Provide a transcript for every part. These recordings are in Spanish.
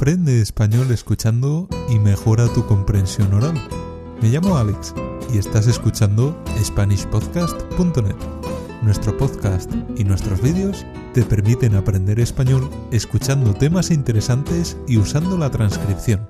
Aprende español escuchando y mejora tu comprensión oral. Me llamo Alex y estás escuchando SpanishPodcast.net. Nuestro podcast y nuestros vídeos te permiten aprender español escuchando temas interesantes y usando la transcripción.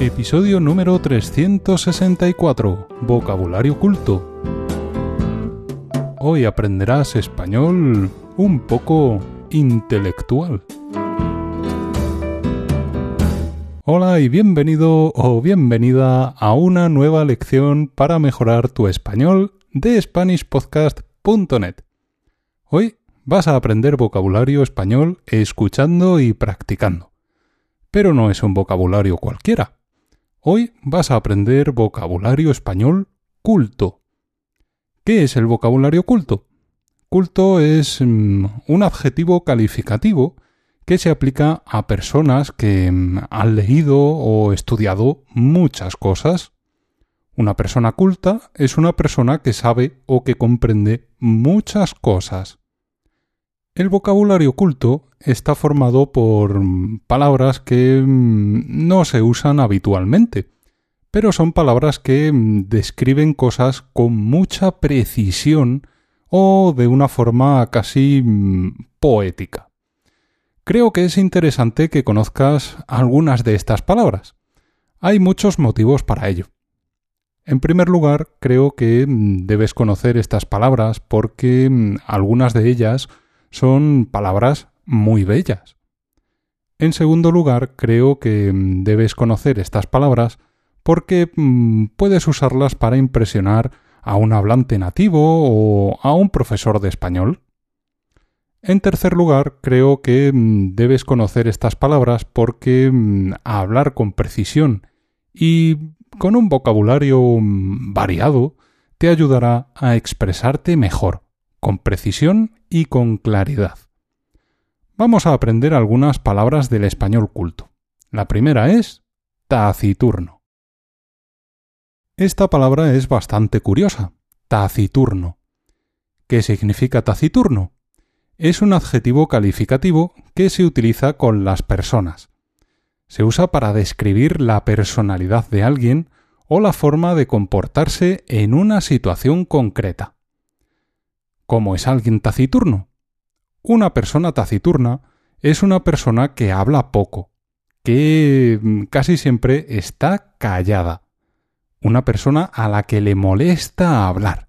Episodio número 364. Vocabulario culto. Hoy aprenderás español un poco intelectual. Hola y bienvenido o bienvenida a una nueva lección para mejorar tu español de SpanishPodcast.net. Hoy vas a aprender vocabulario español escuchando y practicando. Pero no es un vocabulario cualquiera. Hoy vas a aprender vocabulario español culto. ¿Qué es el vocabulario culto? Culto es mm, un adjetivo calificativo que se aplica a personas que mm, han leído o estudiado muchas cosas. Una persona culta es una persona que sabe o que comprende muchas cosas. El vocabulario culto está formado por mm, palabras que mm, no se usan habitualmente, pero son palabras que describen cosas con mucha precisión o de una forma casi poética. Creo que es interesante que conozcas algunas de estas palabras. Hay muchos motivos para ello. En primer lugar, creo que mm, debes conocer estas palabras porque mm, algunas de ellas son palabras muy bellas. En segundo lugar, creo que mm, debes conocer estas palabras porque puedes usarlas para impresionar a un hablante nativo o a un profesor de español. En tercer lugar, creo que mm, debes conocer estas palabras porque mm, hablar con precisión y con un vocabulario mm, variado te ayudará a expresarte mejor, con precisión y con claridad. Vamos a aprender algunas palabras del español culto. La primera es taciturno. Esta palabra es bastante curiosa. Taciturno. ¿Qué significa taciturno? Es un adjetivo calificativo que se utiliza con las personas. Se usa para describir la personalidad de alguien o la forma de comportarse en una situación concreta. ¿Cómo es alguien taciturno? Una persona taciturna es una persona que habla poco, que mm, casi siempre está callada. Una persona a la que le molesta hablar.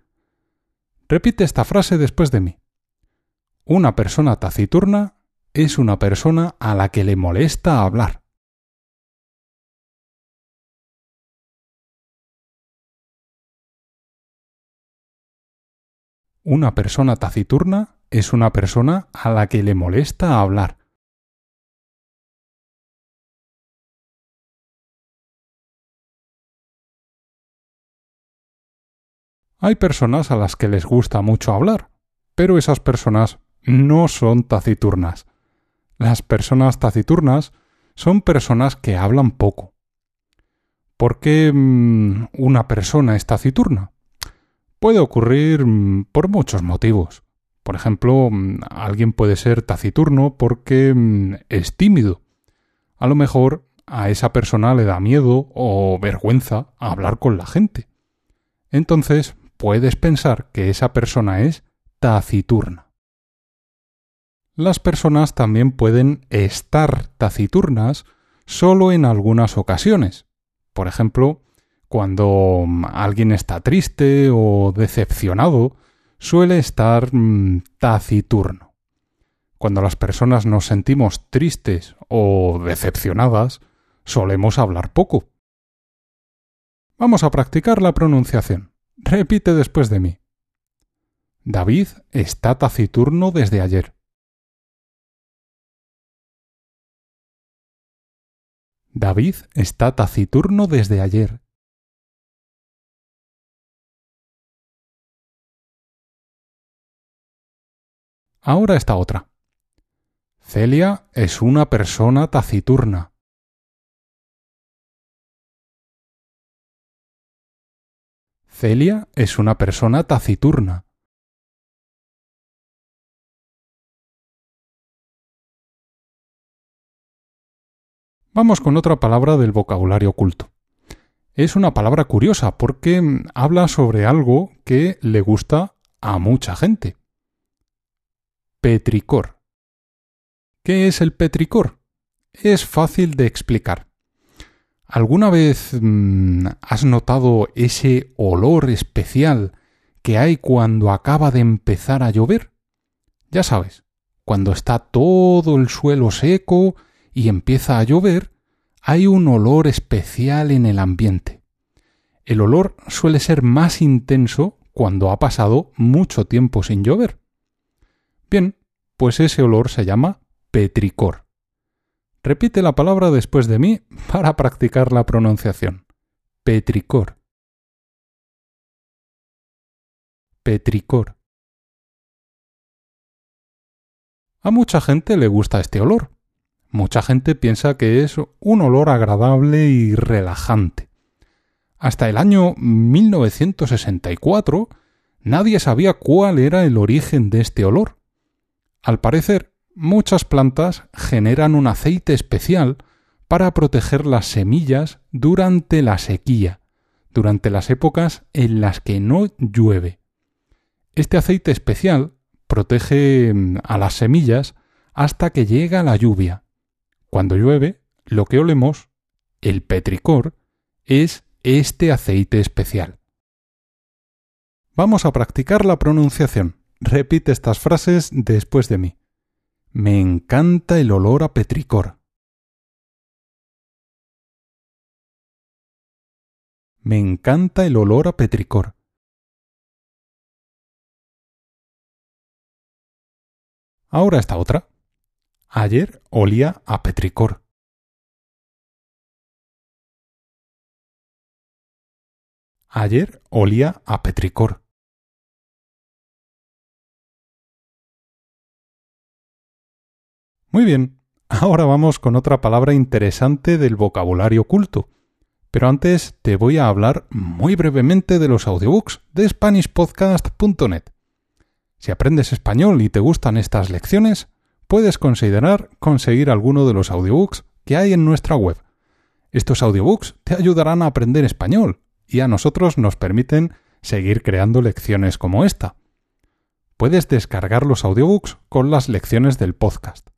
Repite esta frase después de mí. Una persona taciturna es una persona a la que le molesta hablar. Una persona taciturna es una persona a la que le molesta hablar. Hay personas a las que les gusta mucho hablar, pero esas personas no son taciturnas. Las personas taciturnas son personas que hablan poco. ¿Por qué mm, una persona es taciturna? Puede ocurrir mm, por muchos motivos. Por ejemplo, mm, alguien puede ser taciturno porque es tímido. A lo mejor a esa persona le da miedo o vergüenza hablar con la gente. Entonces puedes pensar que esa persona es taciturna. Las personas también pueden estar taciturnas solo en algunas ocasiones. Por ejemplo, cuando alguien está triste o decepcionado, suele estar mm, taciturno. Cuando las personas nos sentimos tristes o decepcionadas, solemos hablar poco. Vamos a practicar la pronunciación. Repite después de mí. David está taciturno desde ayer. David está taciturno desde ayer. Ahora está otra. Celia es una persona taciturna. Celia es una persona taciturna. Vamos con otra palabra del vocabulario oculto. Es una palabra curiosa porque mm, habla sobre algo que le gusta a mucha gente. Petricor. ¿Qué es el petricor? Es fácil de explicar. ¿Alguna vez mmm, has notado ese olor especial que hay cuando acaba de empezar a llover? Ya sabes, cuando está todo el suelo seco y empieza a llover, hay un olor especial en el ambiente. El olor suele ser más intenso cuando ha pasado mucho tiempo sin llover. Bien, pues ese olor se llama petricor. Repite la palabra después de mí para practicar la pronunciación. Petricor. Petricor. A mucha gente le gusta este olor. Mucha gente piensa que es un olor agradable y relajante. Hasta el año 1964 nadie sabía cuál era el origen de este olor. Al parecer, muchas plantas generan un aceite especial para proteger las semillas durante la sequía, durante las épocas en las que no llueve. Este aceite especial protege mm, a las semillas hasta que llega la lluvia. Cuando llueve, lo que olemos, el petricor, es este aceite especial. Vamos a practicar la pronunciación. Repite estas frases después de mí. Me encanta el olor a petricor. Me encanta el olor a petricor. Ahora esta otra. Ayer olía a petricor. Ayer olía a petricor. Muy bien, ahora vamos con otra palabra interesante del vocabulario oculto. Pero antes te voy a hablar muy brevemente de los audiobooks de SpanishPodcast.net. Si aprendes español y te gustan estas lecciones, puedes considerar conseguir alguno de los audiobooks que hay en nuestra web. Estos audiobooks te ayudarán a aprender español y a nosotros nos permiten seguir creando lecciones como esta. Puedes descargar los audiobooks con las lecciones del podcast.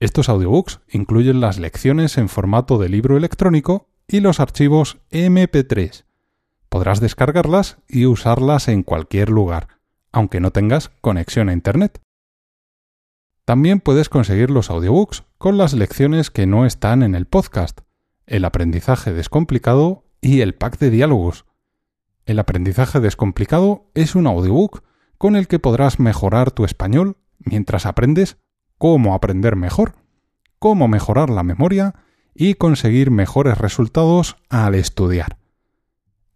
Estos audiobooks incluyen las lecciones en formato de libro electrónico y los archivos MP3. Podrás descargarlas y usarlas en cualquier lugar aunque no tengas conexión a Internet. También puedes conseguir los audiobooks con las lecciones que no están en el podcast, el aprendizaje descomplicado y el pack de diálogos. El aprendizaje descomplicado es un audiobook con el que podrás mejorar tu español mientras aprendes cómo aprender mejor, cómo mejorar la memoria y conseguir mejores resultados al estudiar.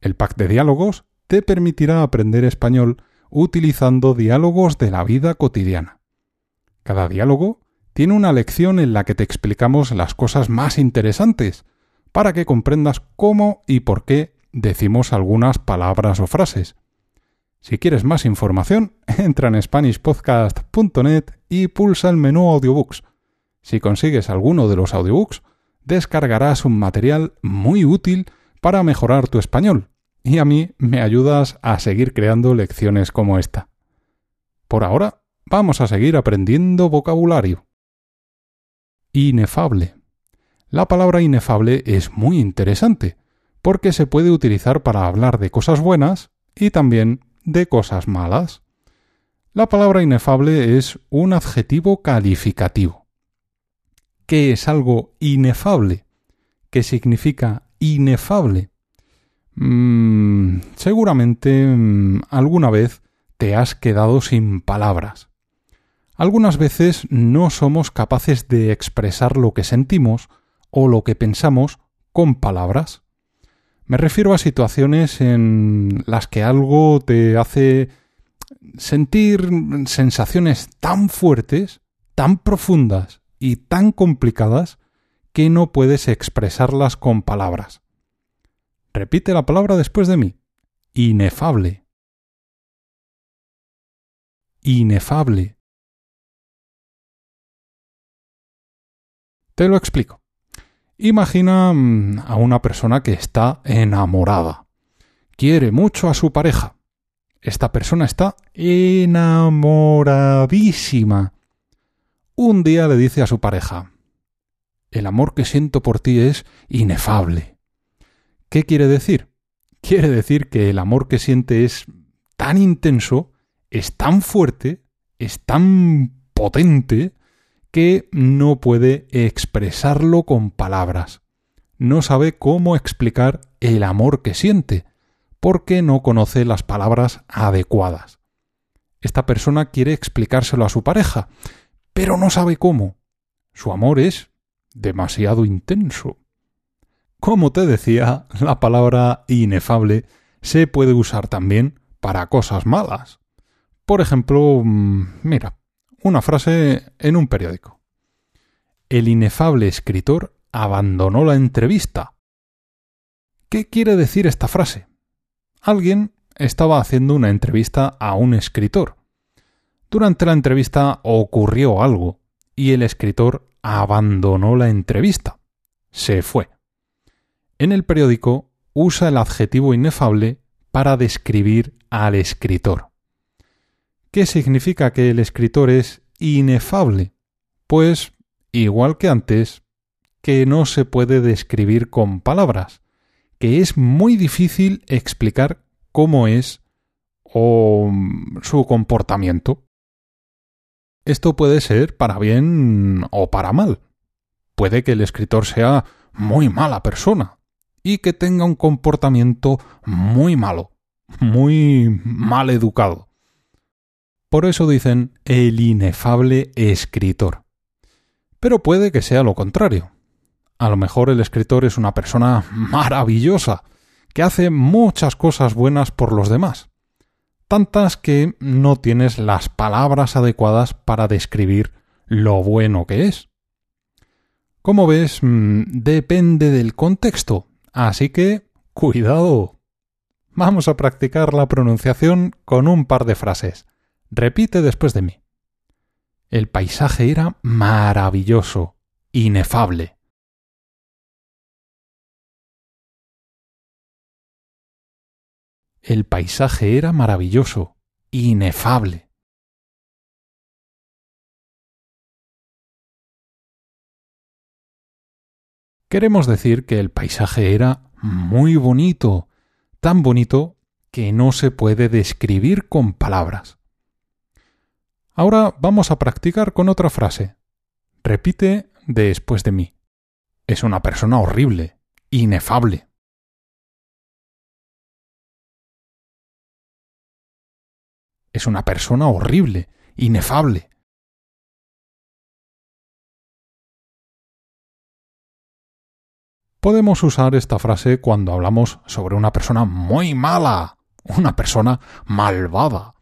El pack de diálogos te permitirá aprender español utilizando diálogos de la vida cotidiana. Cada diálogo tiene una lección en la que te explicamos las cosas más interesantes, para que comprendas cómo y por qué decimos algunas palabras o frases. Si quieres más información, entra en SpanishPodcast.net y pulsa el menú Audiobooks. Si consigues alguno de los audiobooks, descargarás un material muy útil para mejorar tu español y a mí me ayudas a seguir creando lecciones como esta. Por ahora, vamos a seguir aprendiendo vocabulario. Inefable. La palabra inefable es muy interesante, porque se puede utilizar para hablar de cosas buenas y también de cosas malas. La palabra inefable es un adjetivo calificativo. ¿Qué es algo inefable? ¿Qué significa inefable? Mm, seguramente mm, alguna vez te has quedado sin palabras. Algunas veces no somos capaces de expresar lo que sentimos o lo que pensamos con palabras. Me refiero a situaciones en las que algo te hace sentir sensaciones tan fuertes, tan profundas y tan complicadas que no puedes expresarlas con palabras. Repite la palabra después de mí. Inefable. Inefable. Te lo explico. Imagina mm, a una persona que está enamorada. Quiere mucho a su pareja. Esta persona está enamoradísima. Un día le dice a su pareja, el amor que siento por ti es inefable. ¿Qué quiere decir? Quiere decir que el amor que siente es tan intenso, es tan fuerte, es tan potente, que no puede expresarlo con palabras. No sabe cómo explicar el amor que siente, porque no conoce las palabras adecuadas. Esta persona quiere explicárselo a su pareja, pero no sabe cómo. Su amor es demasiado intenso. Como te decía, la palabra inefable se puede usar también para cosas malas. Por ejemplo, mm, mira, una frase en un periódico. El inefable escritor abandonó la entrevista. ¿Qué quiere decir esta frase? Alguien estaba haciendo una entrevista a un escritor. Durante la entrevista ocurrió algo y el escritor abandonó la entrevista. Se fue. En el periódico usa el adjetivo inefable para describir al escritor. ¿Qué significa que el escritor es inefable? Pues, igual que antes, que no se puede describir con palabras, que es muy difícil explicar cómo es o su comportamiento. Esto puede ser para bien o para mal. Puede que el escritor sea muy mala persona y que tenga un comportamiento muy malo, muy mal educado. Por eso dicen el inefable escritor. Pero puede que sea lo contrario. A lo mejor el escritor es una persona maravillosa, que hace muchas cosas buenas por los demás, tantas que no tienes las palabras adecuadas para describir lo bueno que es. Como ves, mm, depende del contexto, así que cuidado. Vamos a practicar la pronunciación con un par de frases. Repite después de mí. El paisaje era maravilloso, inefable. El paisaje era maravilloso, inefable. Queremos decir que el paisaje era muy bonito, tan bonito que no se puede describir con palabras. Ahora vamos a practicar con otra frase. Repite después de mí. Es una persona horrible, inefable. Es una persona horrible, inefable. Podemos usar esta frase cuando hablamos sobre una persona muy mala, una persona malvada,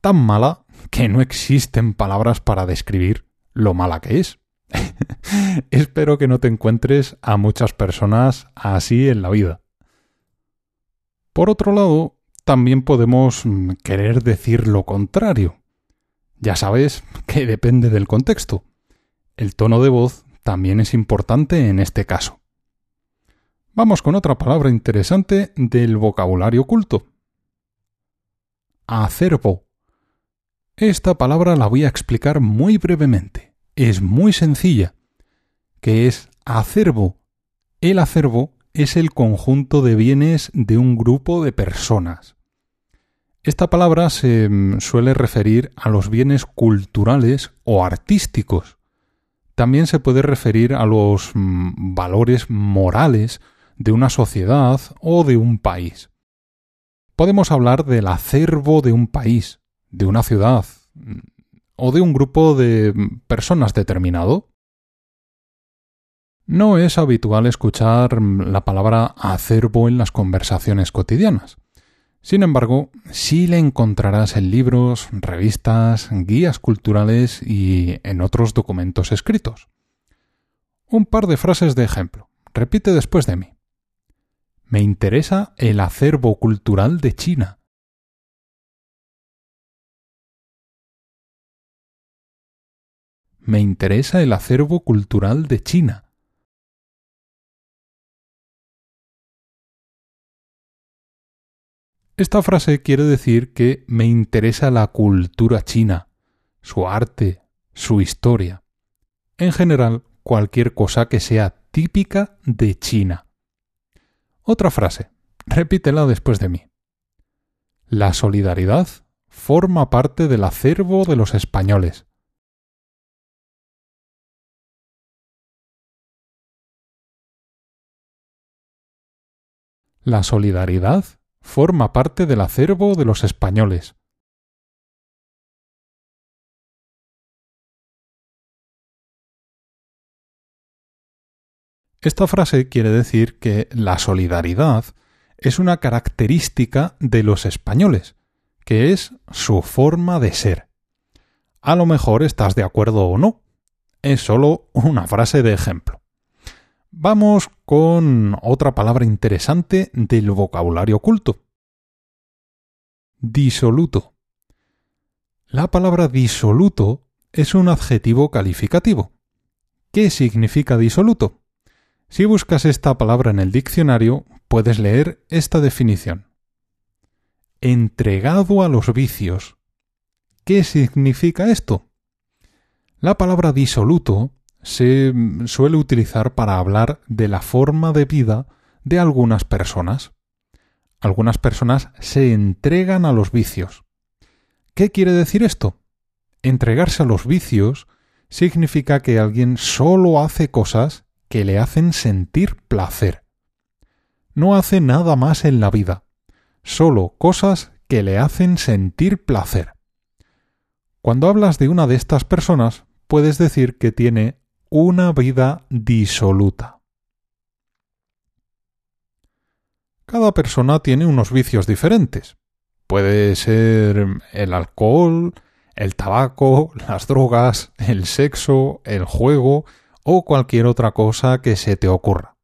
tan mala que no existen palabras para describir lo mala que es. Espero que no te encuentres a muchas personas así en la vida. Por otro lado, también podemos mm, querer decir lo contrario. Ya sabes que depende del contexto. El tono de voz también es importante en este caso. Vamos con otra palabra interesante del vocabulario culto. Acervo esta palabra la voy a explicar muy brevemente. Es muy sencilla. que es acervo? El acervo es el conjunto de bienes de un grupo de personas. Esta palabra se mm, suele referir a los bienes culturales o artísticos. También se puede referir a los mm, valores morales de una sociedad o de un país. Podemos hablar del acervo de un país, de una ciudad o de un grupo de personas determinado. No es habitual escuchar la palabra acervo en las conversaciones cotidianas. Sin embargo, sí la encontrarás en libros, revistas, guías culturales y en otros documentos escritos. Un par de frases de ejemplo. Repite después de mí. Me interesa el acervo cultural de China. me interesa el acervo cultural de China. Esta frase quiere decir que me interesa la cultura china, su arte, su historia. En general, cualquier cosa que sea típica de China. Otra frase, repítela después de mí. La solidaridad forma parte del acervo de los españoles. La solidaridad forma parte del acervo de los españoles. Esta frase quiere decir que la solidaridad es una característica de los españoles, que es su forma de ser. A lo mejor estás de acuerdo o no. Es solo una frase de ejemplo. Vamos con otra palabra interesante del vocabulario oculto. Disoluto. La palabra disoluto es un adjetivo calificativo. ¿Qué significa disoluto? Si buscas esta palabra en el diccionario, puedes leer esta definición. Entregado a los vicios. ¿Qué significa esto? La palabra disoluto se suele utilizar para hablar de la forma de vida de algunas personas. Algunas personas se entregan a los vicios. ¿Qué quiere decir esto? Entregarse a los vicios significa que alguien solo hace cosas que le hacen sentir placer. No hace nada más en la vida, solo cosas que le hacen sentir placer. Cuando hablas de una de estas personas, puedes decir que tiene una vida disoluta. Cada persona tiene unos vicios diferentes. Puede ser el alcohol, el tabaco, las drogas, el sexo, el juego, o cualquier otra cosa que se te ocurra.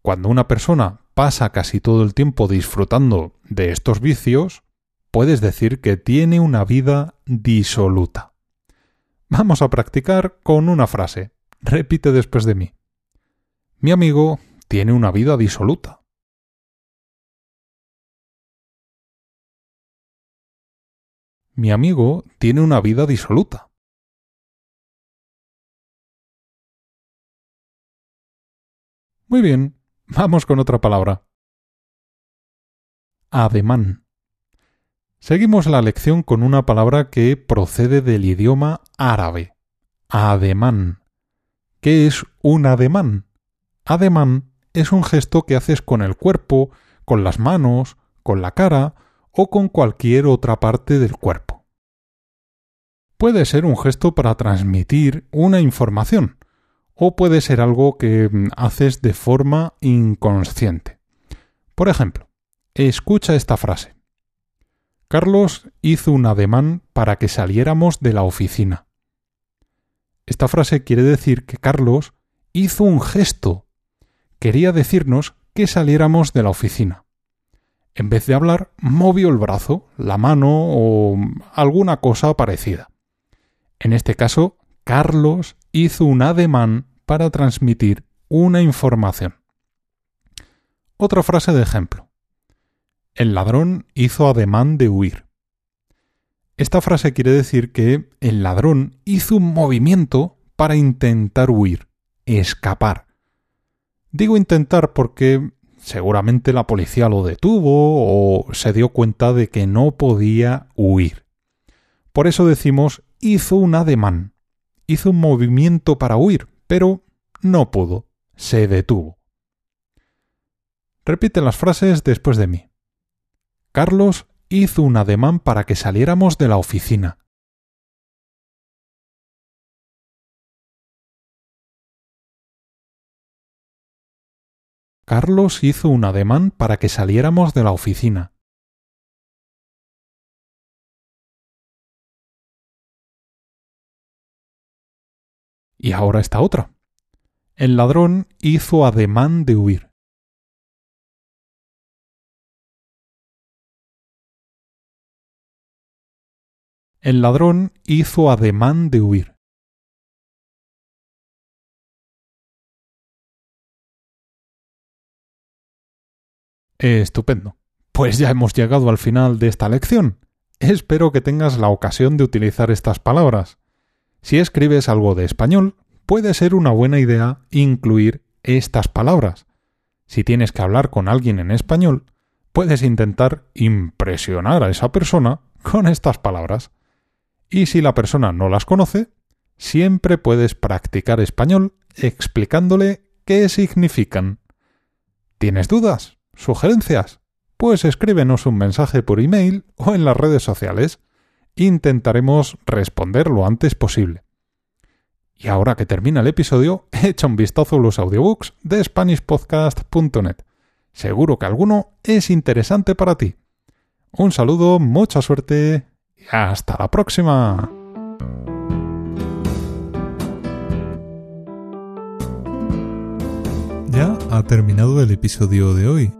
Cuando una persona pasa casi todo el tiempo disfrutando de estos vicios, puedes decir que tiene una vida disoluta. Vamos a practicar con una frase. Repite después de mí. Mi amigo tiene una vida disoluta. Mi amigo tiene una vida disoluta. Muy bien, vamos con otra palabra. Ademán. Seguimos la lección con una palabra que procede del idioma árabe. Ademán. ¿Qué es un ademán? Ademán es un gesto que haces con el cuerpo, con las manos, con la cara o con cualquier otra parte del cuerpo. Puede ser un gesto para transmitir una información, o puede ser algo que mm, haces de forma inconsciente. Por ejemplo, escucha esta frase. Carlos hizo un ademán para que saliéramos de la oficina. Esta frase quiere decir que Carlos hizo un gesto. Quería decirnos que saliéramos de la oficina. En vez de hablar, movió el brazo, la mano o alguna cosa parecida. En este caso, Carlos hizo un ademán para transmitir una información. Otra frase de ejemplo. El ladrón hizo ademán de huir. Esta frase quiere decir que el ladrón hizo un movimiento para intentar huir, escapar. Digo intentar porque seguramente la policía lo detuvo o se dio cuenta de que no podía huir. Por eso decimos hizo un ademán, hizo un movimiento para huir, pero no pudo, se detuvo. Repite las frases después de mí. Carlos hizo un ademán para que saliéramos de la oficina. Carlos hizo un ademán para que saliéramos de la oficina. Y ahora está otra. El ladrón hizo ademán de huir. El ladrón hizo ademán de huir. Estupendo. Pues ya hemos llegado al final de esta lección. Espero que tengas la ocasión de utilizar estas palabras. Si escribes algo de español, puede ser una buena idea incluir estas palabras. Si tienes que hablar con alguien en español, puedes intentar impresionar a esa persona con estas palabras. Y si la persona no las conoce, siempre puedes practicar español explicándole qué significan. ¿Tienes dudas? ¿Sugerencias? Pues escríbenos un mensaje por email o en las redes sociales. Intentaremos responder lo antes posible. Y ahora que termina el episodio, echa un vistazo a los audiobooks de SpanishPodcast.net. Seguro que alguno es interesante para ti. Un saludo, mucha suerte hasta la próxima. Ya ha terminado el episodio de hoy.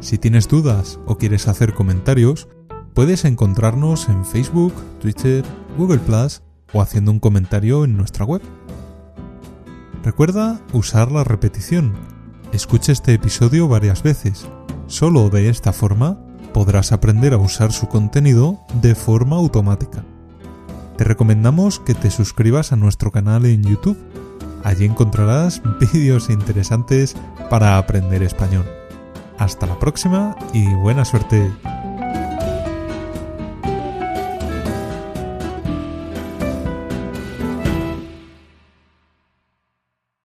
Si tienes dudas o quieres hacer comentarios, puedes encontrarnos en Facebook, Twitter, Google Plus o haciendo un comentario en nuestra web. Recuerda usar la repetición. Escucha este episodio varias veces. Solo de esta forma podrás aprender a usar su contenido de forma automática. Te recomendamos que te suscribas a nuestro canal en YouTube. Allí encontrarás vídeos interesantes para aprender español. Hasta la próxima y buena suerte.